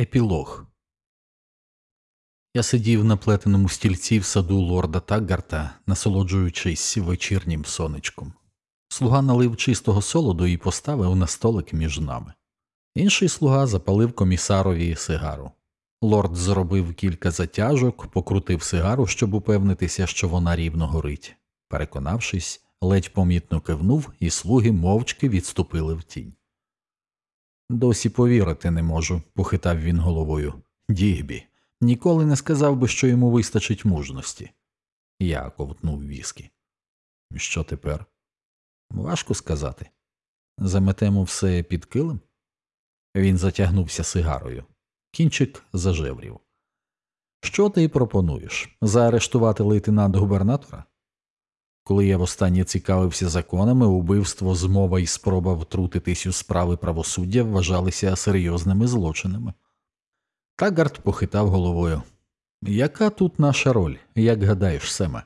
Епілог Я сидів на плетеному стільці в саду лорда Таггарта, насолоджуючись вечірнім сонечком. Слуга налив чистого солоду і поставив на столик між нами. Інший слуга запалив комісарові сигару. Лорд зробив кілька затяжок, покрутив сигару, щоб упевнитися, що вона рівно горить. Переконавшись, ледь помітно кивнув, і слуги мовчки відступили в тінь. Досі повірити не можу, похитав він головою. Дігбі, ніколи не сказав би, що йому вистачить мужності. Я ковтнув віскі. Що тепер? Важко сказати. Заметемо все під килим? Він затягнувся сигарою. Кінчик зажеврів. Що ти пропонуєш? Заарештувати лейтенант губернатора? Коли я востаннє цікавився законами, убивство, змова і спроба втрутитись у справи правосуддя вважалися серйозними злочинами. Тагард похитав головою. Яка тут наша роль, як гадаєш, Семе?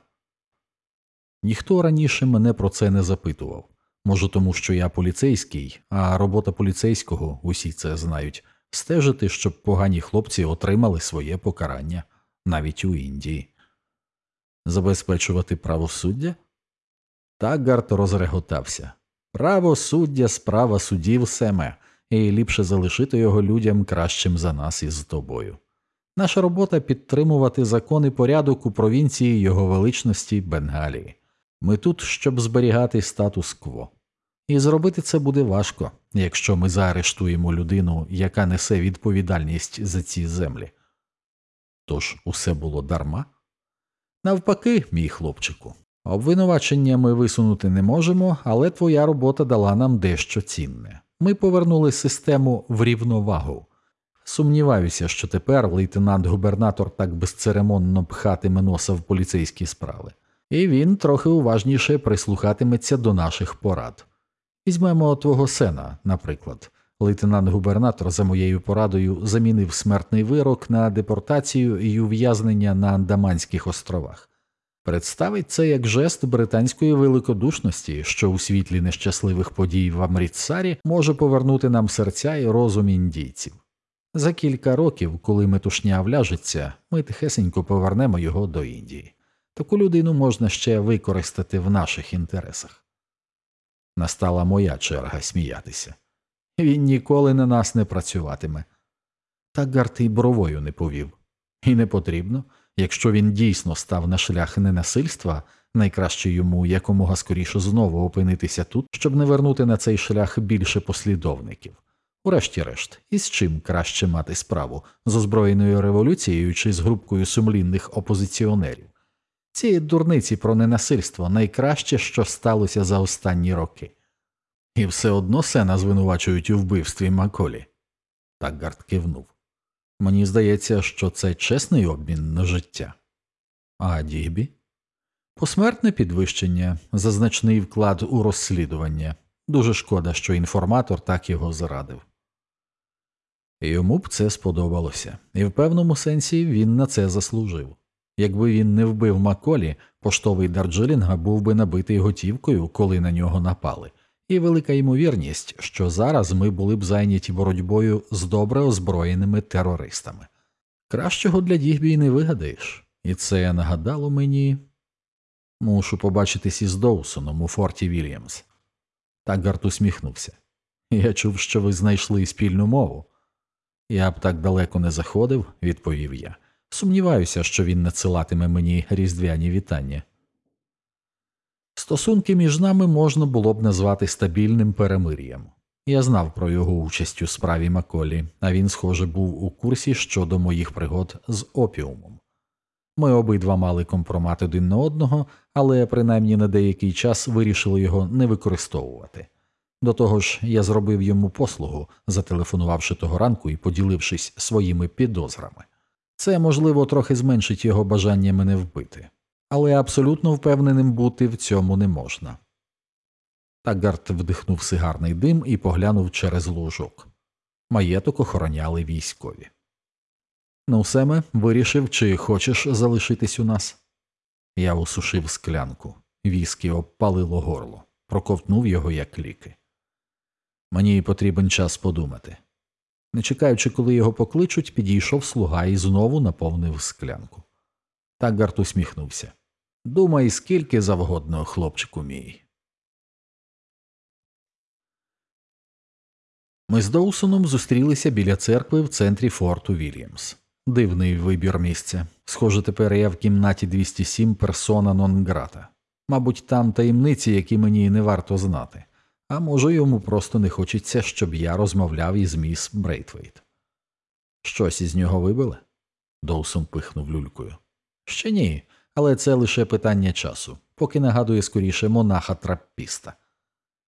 Ніхто раніше мене про це не запитував. Може, тому що я поліцейський, а робота поліцейського, усі це знають, стежити, щоб погані хлопці отримали своє покарання навіть у Індії. Забезпечувати правосуддя? Таггарт розреготався. Правосуддя справа судів Семе, і ліпше залишити його людям кращим за нас із тобою. Наша робота підтримувати закон і порядок у провінції його величності Бенгалії. Ми тут, щоб зберігати статус-кво. І зробити це буде важко, якщо ми заарештуємо людину, яка несе відповідальність за ці землі. Тож усе було дарма? Навпаки, мій хлопчику, обвинувачення ми висунути не можемо, але твоя робота дала нам дещо цінне. Ми повернули систему в рівновагу. Сумніваюся, що тепер лейтенант-губернатор так безцеремонно пхатиме носа в поліцейські справи, і він трохи уважніше прислухатиметься до наших порад. Візьмемо твого сена, наприклад. Лейтенант-губернатор за моєю порадою замінив смертний вирок на депортацію і ув'язнення на Андаманських островах. Представить це як жест британської великодушності, що у світлі нещасливих подій в Амрітсарі може повернути нам серця і розум індійців. За кілька років, коли метушня вляжеться, ми тихесенько повернемо його до Індії. Таку людину можна ще використати в наших інтересах. Настала моя черга сміятися. Він ніколи на нас не працюватиме. Та Гарт бровою не повів. І не потрібно, якщо він дійсно став на шлях ненасильства, найкраще йому якомога скоріше знову опинитися тут, щоб не вернути на цей шлях більше послідовників. Урешті-решт, із чим краще мати справу з озброєною революцією чи з групкою сумлінних опозиціонерів. Ці дурниці про ненасильство найкраще, що сталося за останні роки. І все одно Сена звинувачують у вбивстві Маколі. Так Гард кивнув. Мені здається, що це чесний обмін на життя. А Дігбі? Посмертне підвищення, зазначний вклад у розслідування. Дуже шкода, що інформатор так його зрадив. Йому б це сподобалося, і в певному сенсі він на це заслужив. Якби він не вбив Маколі, поштовий Дарджилінга був би набитий готівкою, коли на нього напали, і велика ймовірність, що зараз ми були б зайняті боротьбою з добре озброєними терористами. Кращого для Дігбі не вигадаєш, і це нагадало мені мушу побачитись із Доусоном у Форті Вільямс. Тагарт усміхнувся. Я чув, що ви знайшли спільну мову. Я б так далеко не заходив, відповів я. Сумніваюся, що він надсилатиме мені різдвяні вітання. Стосунки між нами можна було б назвати стабільним перемир'ям. Я знав про його участь у справі Маколі, а він, схоже, був у курсі щодо моїх пригод з опіумом. Ми обидва мали компромат один на одного, але принаймні на деякий час вирішили його не використовувати. До того ж, я зробив йому послугу, зателефонувавши того ранку і поділившись своїми підозрами. Це, можливо, трохи зменшить його бажання мене вбити, але абсолютно впевненим бути в цьому не можна. Тагарт вдихнув сигарний дим і поглянув через лужок. Маєток охороняли військові. Ну, Семе, вирішив, чи хочеш залишитись у нас? Я осушив склянку, віскі обпалило горло, проковтнув його як ліки. Мені потрібен час подумати. Не чекаючи, коли його покличуть, підійшов слуга і знову наповнив склянку. Таггарт усміхнувся. Думай, скільки завгодно, хлопчику мій. Ми з Доусоном зустрілися біля церкви в центрі форту Вільямс. Дивний вибір місця. Схоже, тепер я в кімнаті 207 персона нон грата. Мабуть, там таємниці, які мені не варто знати, а може, йому просто не хочеться, щоб я розмовляв із міс Брейтвейт. Щось із нього вибили? Доусон пихнув люлькою. Ще ні, але це лише питання часу, поки нагадує скоріше монаха траппіста.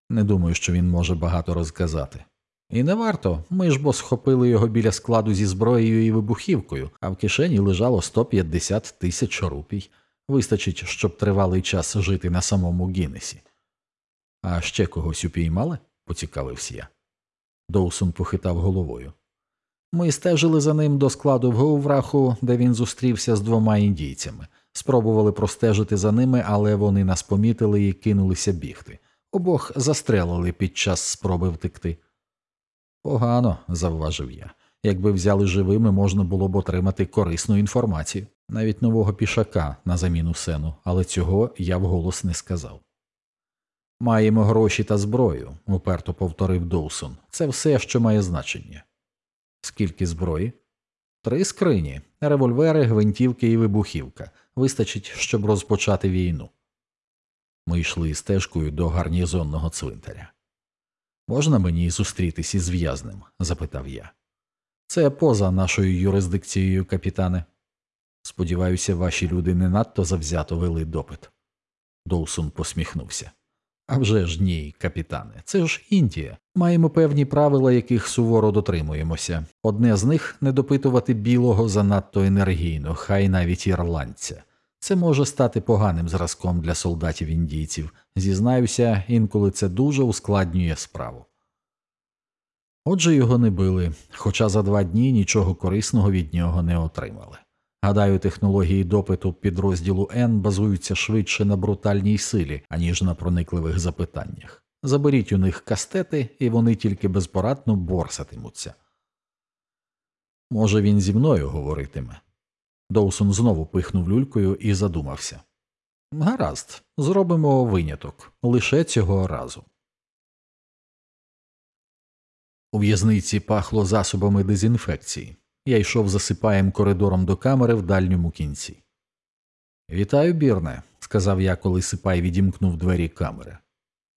Не думаю, що він може багато розказати. І не варто, ми ж бо схопили його біля складу зі зброєю і вибухівкою, а в кишені лежало 150 тисяч рупій. Вистачить, щоб тривалий час жити на самому Гіннесі. А ще когось упіймали? поцікавився я. Доусон похитав головою. Ми стежили за ним до складу в Гоувраху, де він зустрівся з двома індійцями. Спробували простежити за ними, але вони нас помітили і кинулися бігти. Обох застрелили під час спроби втекти. Погано, завважив я. Якби взяли живими, можна було б отримати корисну інформацію, навіть нового пішака на заміну сену, але цього я вголос не сказав. Маємо гроші та зброю, уперто повторив Доусон. Це все, що має значення. Скільки зброї? Три скрині, револьвери, гвинтівки і вибухівка. Вистачить, щоб розпочати війну. Ми йшли стежкою до гарнізонного цвинтаря. Можна мені зустрітися із в'язнем? запитав я. Це поза нашою юрисдикцією, капітане. Сподіваюся, ваші люди не надто завзято вели допит. Доусон посміхнувся. «А вже ж ні, капітане, це ж Індія. Маємо певні правила, яких суворо дотримуємося. Одне з них не допитувати білого занадто енергійно, хай навіть ірландця. Це може стати поганим зразком для солдатів індійців. Зізнаюся, інколи це дуже ускладнює справу. Отже, його не били, хоча за два дні нічого корисного від нього не отримали. Гадаю, технології допиту підрозділу Н базуються швидше на брутальній силі, аніж на проникливих запитаннях. Заберіть у них кастети, і вони тільки безпорадно борсатимуться. Може, він зі мною говоритиме. Доусон знову пихнув люлькою і задумався. Гаразд, зробимо виняток лише цього разу. У в'язниці пахло засобами дезінфекції. Я йшов засипаєм коридором до камери в дальньому кінці. Вітаю, Бірне, сказав я, коли сипай відімкнув двері камери.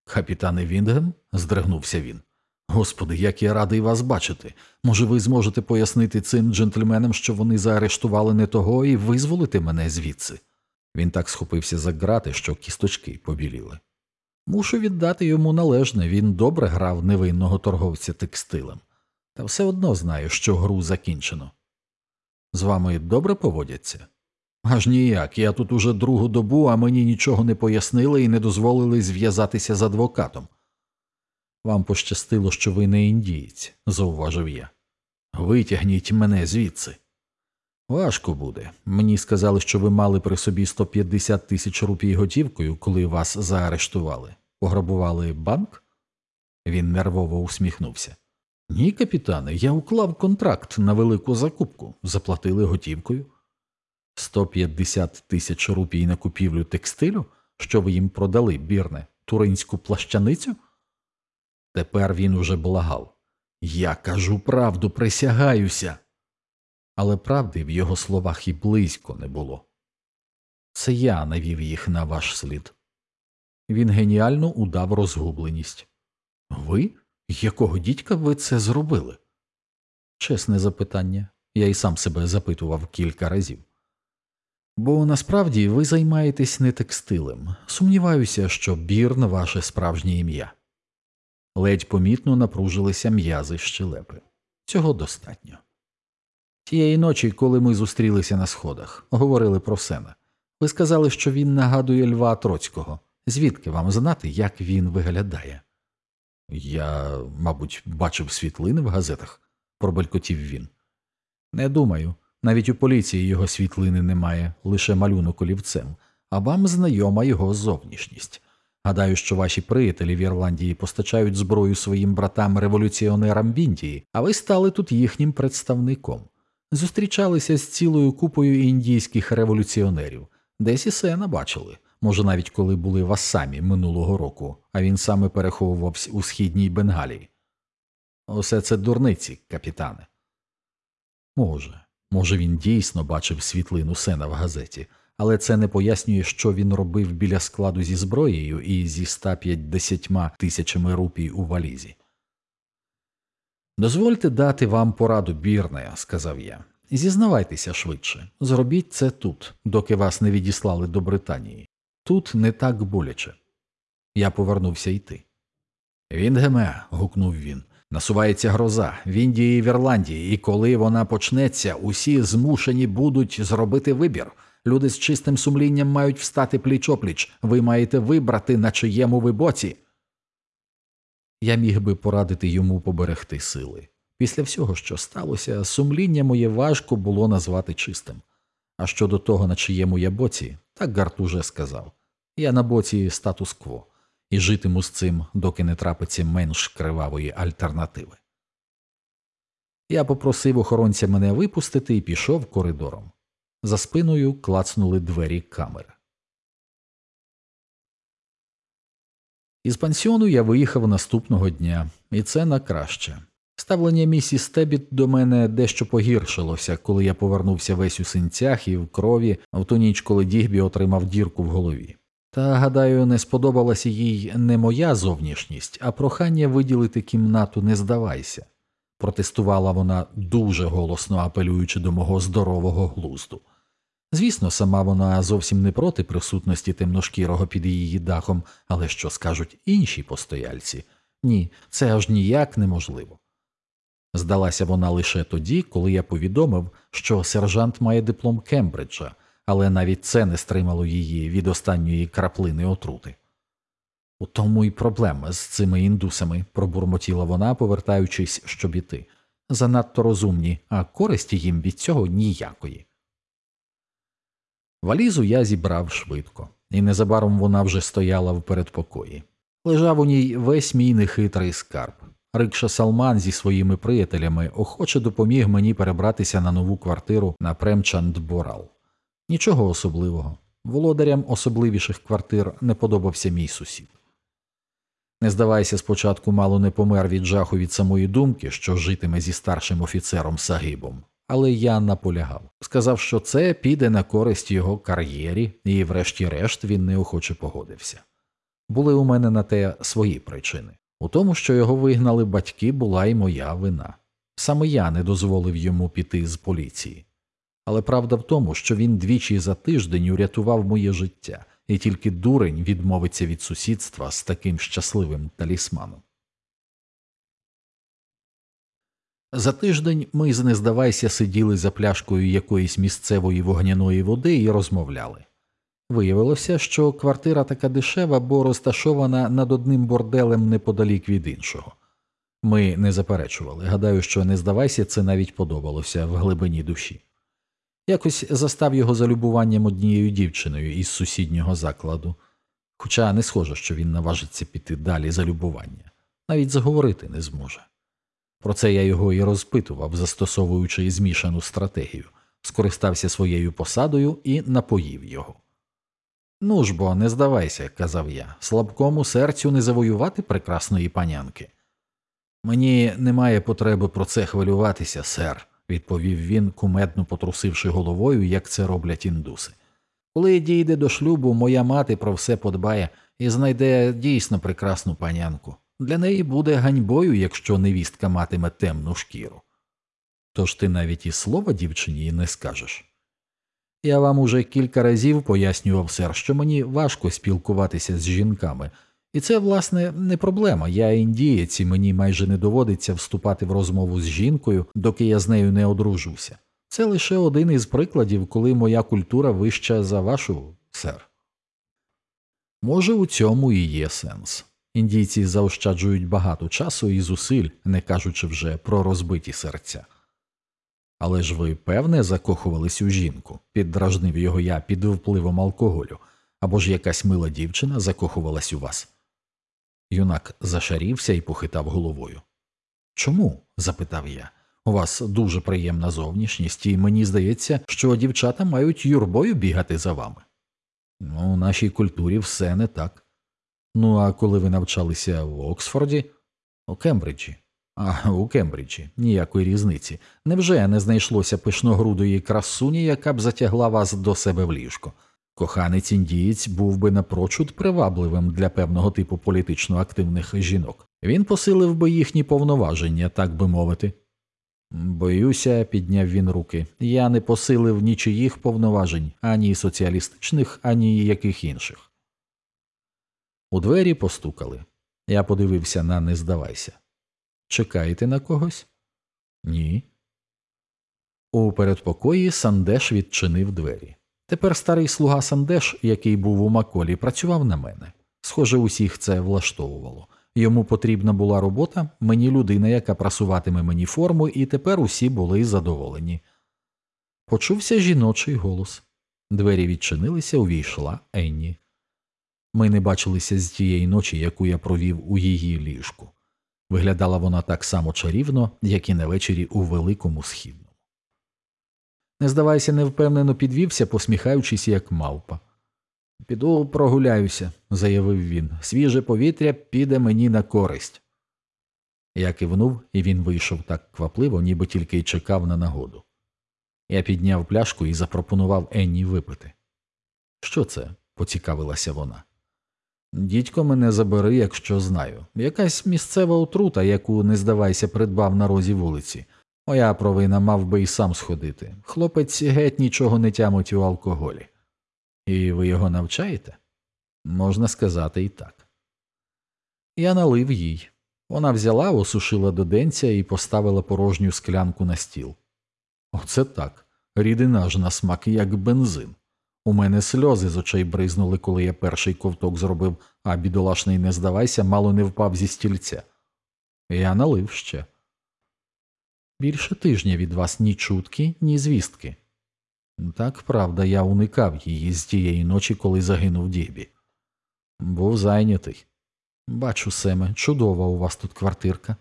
Капітане Віндгем? здригнувся він. Господи, як я радий вас бачити. Може, ви зможете пояснити цим джентльменам, що вони заарештували не того і визволити мене звідси. Він так схопився за грати, що кісточки побіліли. Мушу віддати йому належне, він добре грав невинного торговця текстилем, та все одно знаю, що гру закінчено. З вами добре поводяться? Аж ніяк, я тут уже другу добу, а мені нічого не пояснили і не дозволили зв'язатися з адвокатом. Вам пощастило, що ви не індієць, зауважив я. Витягніть мене звідси. Важко буде. Мені сказали, що ви мали при собі 150 тисяч рупій готівкою, коли вас заарештували. Пограбували банк? Він нервово усміхнувся. Ні, капітане, я уклав контракт на велику закупку, заплатили готівкою. 150 тисяч рупій на купівлю текстилю, що ви їм продали, бірне, туринську плащаницю? Тепер він уже благав. Я кажу правду, присягаюся. Але правди в його словах і близько не було. Це я навів їх на ваш слід. Він геніально удав розгубленість. Ви? Якого дідька ви це зробили? Чесне запитання. Я й сам себе запитував кілька разів. Бо насправді ви займаєтесь не текстилем. Сумніваюся, що бірн ваше справжнє ім'я. Ледь помітно напружилися м'язи щелепи. Цього достатньо. Тієї ночі, коли ми зустрілися на сходах, говорили про Сена. Ви сказали, що він нагадує Льва Троцького. Звідки вам знати, як він виглядає? Я, мабуть, бачив світлини в газетах, пробелькотів він. Не думаю. Навіть у поліції його світлини немає, лише малюнок олівцем, а вам знайома його зовнішність. Гадаю, що ваші приятелі в Ірландії постачають зброю своїм братам революціонерам в Індії, а ви стали тут їхнім представником. Зустрічалися з цілою купою індійських революціонерів, десь і сена бачили, може, навіть коли були в Ассамі минулого року, а він саме переховувався у східній Бенгалії. Усе це дурниці, капітане. Може, може, він дійсно бачив світлину сена в газеті, але це не пояснює, що він робив біля складу зі зброєю і зі 150 тисячами рупій у валізі. Дозвольте дати вам пораду, бірне, сказав я. Зізнавайтеся швидше, зробіть це тут, доки вас не відіслали до Британії. Тут не так боляче. Я повернувся йти. Віндгеме. гукнув він. Насувається гроза в Індії і в Ірландії, і коли вона почнеться, усі змушені будуть зробити вибір. Люди з чистим сумлінням мають встати пліч опліч. Ви маєте вибрати, на чиєму ви боці. Я міг би порадити йому поберегти сили. Після всього, що сталося, сумління моє важко було назвати чистим. А щодо того, на чиєму я боці, так Гарт уже сказав я на боці статус-кво і житиму з цим, доки не трапиться менш кривавої альтернативи. Я попросив охоронця мене випустити і пішов коридором. За спиною клацнули двері камери. Із пансіону я виїхав наступного дня, і це на краще. Ставлення місіс Тебіт до мене дещо погіршилося, коли я повернувся весь у синцях і в крові в ту ніч, коли Дігбі отримав дірку в голові. Та, гадаю, не сподобалася їй не моя зовнішність, а прохання виділити кімнату не здавайся. Протестувала вона дуже голосно апелюючи до мого здорового глузду. Звісно, сама вона зовсім не проти присутності темношкірого під її дахом, але що скажуть інші постояльці? Ні, це аж ніяк неможливо. Здалася вона лише тоді, коли я повідомив, що сержант має диплом Кембриджа, але навіть це не стримало її від останньої краплини отрути. У тому й проблема з цими індусами, пробурмотіла вона, повертаючись, щоб іти. Занадто розумні, а користі їм від цього ніякої. Валізу я зібрав швидко, і незабаром вона вже стояла в передпокої. Лежав у ній весь мій нехитрий скарб. Рикша Салман зі своїми приятелями охоче допоміг мені перебратися на нову квартиру на Премчанд Борал. Нічого особливого. Володарям особливіших квартир не подобався мій сусід. Не здавайся, спочатку мало не помер від жаху від самої думки, що житиме зі старшим офіцером Сагибом, але я наполягав. Сказав, що це піде на користь його кар'єрі, і, врешті-решт, він неохоче погодився. Були у мене на те свої причини. У тому, що його вигнали батьки, була й моя вина. Саме я не дозволив йому піти з поліції. Але правда в тому, що він двічі за тиждень урятував моє життя, і тільки дурень відмовиться від сусідства з таким щасливим талісманом. За тиждень ми з нездавайся сиділи за пляшкою якоїсь місцевої вогняної води і розмовляли. Виявилося, що квартира така дешева, бо розташована над одним борделем неподалік від іншого. Ми не заперечували. Гадаю, що не здавайся, це навіть подобалося в глибині душі. Якось застав його за любуванням однією дівчиною із сусіднього закладу, хоча не схоже, що він наважиться піти далі за любування, навіть заговорити не зможе. Про це я його і розпитував, застосовуючи змішану стратегію, скористався своєю посадою і напоїв його. Ну ж бо, не здавайся, казав я, слабкому серцю не завоювати прекрасної панянки. Мені немає потреби про це хвилюватися, сер відповів він, кумедно потрусивши головою, як це роблять індуси. Коли дійде до шлюбу, моя мати про все подбає і знайде дійсно прекрасну панянку. Для неї буде ганьбою, якщо невістка матиме темну шкіру. Тож ти навіть і слова дівчині не скажеш. Я вам уже кілька разів пояснював, сер, що мені важко спілкуватися з жінками, і це, власне, не проблема. Я індієць, і мені майже не доводиться вступати в розмову з жінкою, доки я з нею не одружуся. Це лише один із прикладів, коли моя культура вища за вашу, сер. Може, у цьому і є сенс. Індійці заощаджують багато часу і зусиль, не кажучи вже про розбиті серця. Але ж ви, певне, закохувались у жінку, піддражнив його я під впливом алкоголю Або ж якась мила дівчина закохувалась у вас. Юнак зашарівся і похитав головою. Чому? запитав я. У вас дуже приємна зовнішність, і мені здається, що дівчата мають юрбою бігати за вами. Ну, у нашій культурі все не так. Ну, а коли ви навчалися в Оксфорді, у Кембриджі. А у Кембриджі ніякої різниці. Невже не знайшлося пишногрудої красуні, яка б затягла вас до себе в ліжко? Коханець індієць був би напрочуд привабливим для певного типу політично активних жінок. Він посилив би їхні повноваження, так би мовити. Боюся, підняв він руки. Я не посилив нічиїх повноважень, ані соціалістичних, ані яких інших. У двері постукали. Я подивився на не здавайся. Чекаєте на когось? Ні. У передпокої Сандеш відчинив двері. Тепер старий слуга Сандеш, який був у Маколі, працював на мене. Схоже, усіх це влаштовувало. Йому потрібна була робота, мені людина, яка прасуватиме мені форму, і тепер усі були задоволені. Почувся жіночий голос. Двері відчинилися, увійшла Енні. Ми не бачилися з тієї ночі, яку я провів у її ліжку. Виглядала вона так само чарівно, як і на вечері у великому східному. Не здавайся, невпевнено підвівся, посміхаючись, як мавпа. Піду прогуляюся, заявив він. Свіже повітря піде мені на користь. Я кивнув, і він вийшов так квапливо, ніби тільки й чекав на нагоду. Я підняв пляшку і запропонував Енні випити. Що це? поцікавилася вона. Дідько мене забери, якщо знаю. Якась місцева отрута, яку, не здавайся, придбав на розі вулиці. Моя провина мав би і сам сходити. Хлопець геть нічого не тямить у алкоголі. І ви його навчаєте? Можна сказати і так. Я налив їй. Вона взяла, осушила до денця і поставила порожню склянку на стіл. Оце так. Рідина ж на смак, як бензин. У мене сльози з очей бризнули, коли я перший ковток зробив, а бідолашний не здавайся, мало не впав зі стільця. Я налив ще. Більше тижня від вас ні чутки, ні звістки. Так правда, я уникав її з тієї ночі, коли загинув Дібі. Був зайнятий. Бачу, Семе, чудова у вас тут квартирка.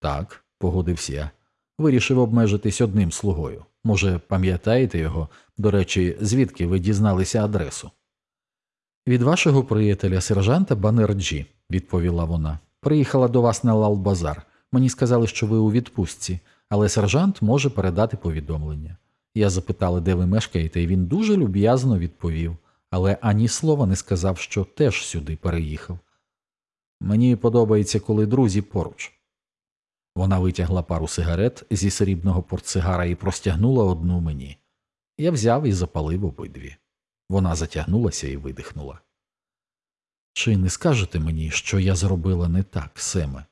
Так, погодився я. Вирішив обмежитись одним слугою. Може, пам'ятаєте його, до речі, звідки ви дізналися адресу? Від вашого приятеля сержанта Банерджі, відповіла вона. Приїхала до вас на Лалбазар. Мені сказали, що ви у відпустці, але сержант може передати повідомлення. Я запитала, де ви мешкаєте, і він дуже люб'язно відповів, але ані слова не сказав, що теж сюди переїхав. Мені подобається, коли друзі поруч. Вона витягла пару сигарет зі срібного портсигара і простягнула одну мені. Я взяв і запалив обидві. Вона затягнулася і видихнула. Чи не скажете мені, що я зробила не так, Семе?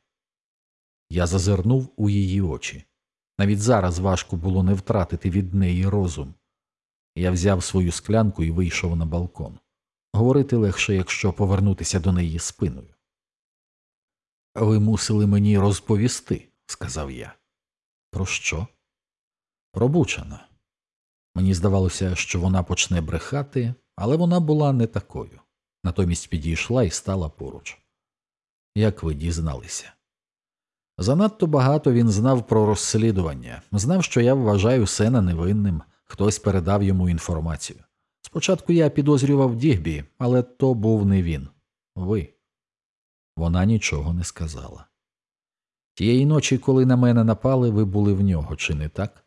Я зазирнув у її очі. Навіть зараз важко було не втратити від неї розум. Я взяв свою склянку і вийшов на балкон. Говорити легше, якщо повернутися до неї спиною. Ви мусили мені розповісти, сказав я. Про що? Про Бучана. Мені здавалося, що вона почне брехати, але вона була не такою. Натомість підійшла і стала поруч. Як ви дізналися? Занадто багато він знав про розслідування, знав, що я вважаю Сена невинним, хтось передав йому інформацію. Спочатку я підозрював Дігбі, але то був не він. Ви. Вона нічого не сказала. Тієї ночі, коли на мене напали, ви були в нього, чи не так?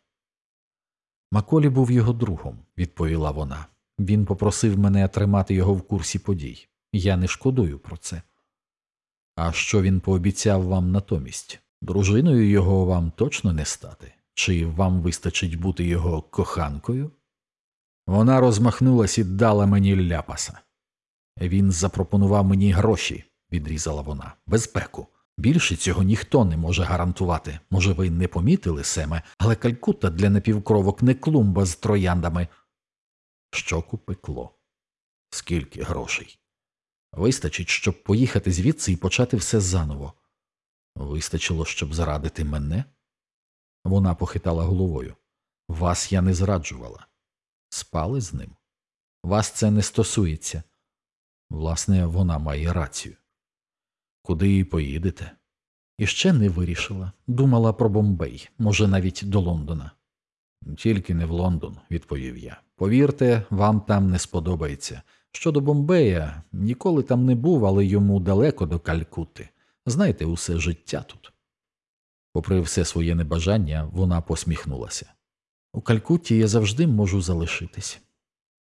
Маколі був його другом, відповіла вона. Він попросив мене тримати його в курсі подій. Я не шкодую про це. А що він пообіцяв вам натомість? Дружиною його вам точно не стати? Чи вам вистачить бути його коханкою? Вона розмахнулась і дала мені ляпаса. Він запропонував мені гроші, відрізала вона, безпеку. Більше цього ніхто не може гарантувати. Може, ви не помітили, Семе, але Калькутта для напівкровок не клумба з трояндами. Щоку пекло. Скільки грошей? Вистачить, щоб поїхати звідси і почати все заново. Вистачило, щоб зрадити мене? Вона похитала головою. Вас я не зраджувала. Спали з ним. Вас це не стосується. Власне, вона має рацію. Куди поїдете? І ще не вирішила. Думала про Бомбей, може, навіть до Лондона. Тільки не в Лондон, відповів я. Повірте, вам там не сподобається. Щодо Бомбея, ніколи там не був, але йому далеко до Калькутти. Знаєте, усе життя тут. Попри все своє небажання, вона посміхнулася. У Калькутті я завжди можу залишитись.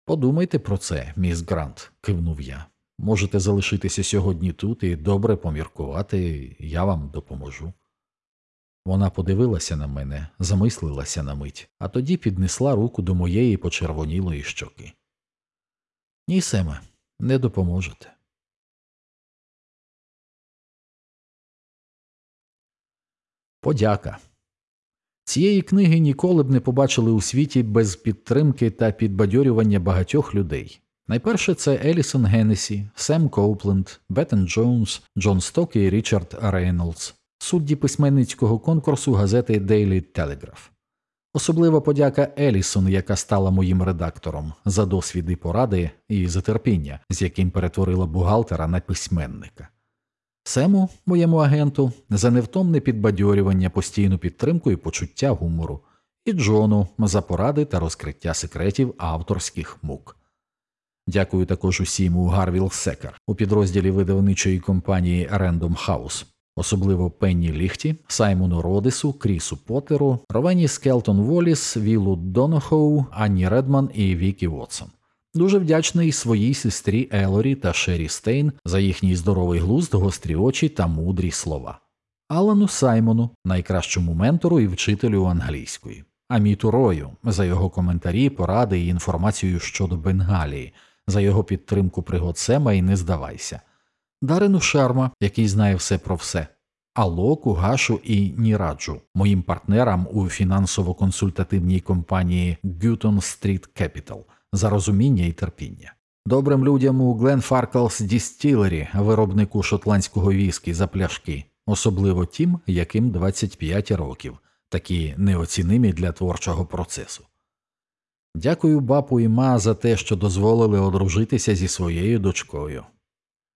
Подумайте про це, міс Грант, кивнув я. Можете залишитися сьогодні тут і добре поміркувати, я вам допоможу. Вона подивилася на мене, замислилася на мить, а тоді піднесла руку до моєї почервонілої щоки. Ні, Семе, не допоможете. Подяка. Цієї книги ніколи б не побачили у світі без підтримки та підбадьорювання багатьох людей. Найперше це Елісон Геннесі, Сем Коупленд, Беттен Джонс, Джон Сток і Річард Рейнолдс, судді письменницького конкурсу газети Daily Telegraph. Особлива подяка Елісон, яка стала моїм редактором, за досвіди поради і за терпіння, з яким перетворила бухгалтера на письменника. Сему, моєму агенту, за невтомне підбадьорювання, постійну підтримку і почуття гумору, і Джону за поради та розкриття секретів авторських мук. Дякую також усім у Гарвіл Секер у підрозділі видавничої компанії Random House, особливо Пенні Ліхті, Саймону Родису, Крісу Поттеру, Ровені Скелтон Воліс, Вілу Донохоу, Анні Редман і Вікі Вотсон. Дуже вдячний своїй сестрі Елорі та Шері Стейн за їхній здоровий глузд, гострі очі та мудрі слова, Алану Саймону, найкращому ментору і вчителю англійської, Аміту Рою за його коментарі, поради і інформацію щодо Бенгалії, за його підтримку пригод Сема і не здавайся, Дарину Шарма, який знає все про все. Алоку, Ґошу і Ніраджу, моїм партнерам у фінансово-консультативній компанії Gutton Street Capital – за розуміння і терпіння. Добрим людям у Гленфарклас Distillery, виробнику шотландського віскі за пляшки, особливо тим, яким 25 років, такі неоцінимі для творчого процесу. Дякую бапу і ма за те, що дозволили одружитися зі своєю дочкою.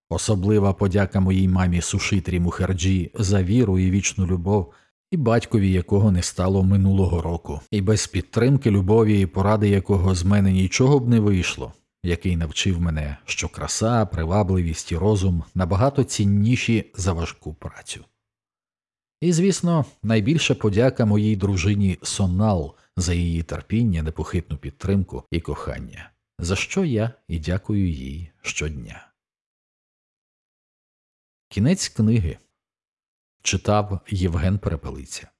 Особлива подяка моїй мамі Сушитрі Мухерджі за віру і вічну любов і батькові якого не стало минулого року, і без підтримки любові і поради якого з мене нічого б не вийшло, який навчив мене, що краса, привабливість і розум набагато цінніші за важку працю. І, звісно, найбільша подяка моїй дружині Сонал за її терпіння, непохитну підтримку і кохання, за що я і дякую їй щодня. Кінець книги читав Євген Перепелиця.